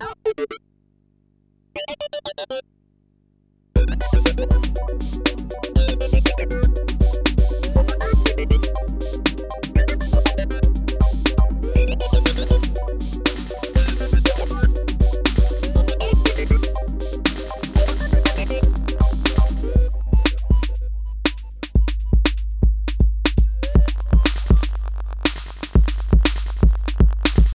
Oh.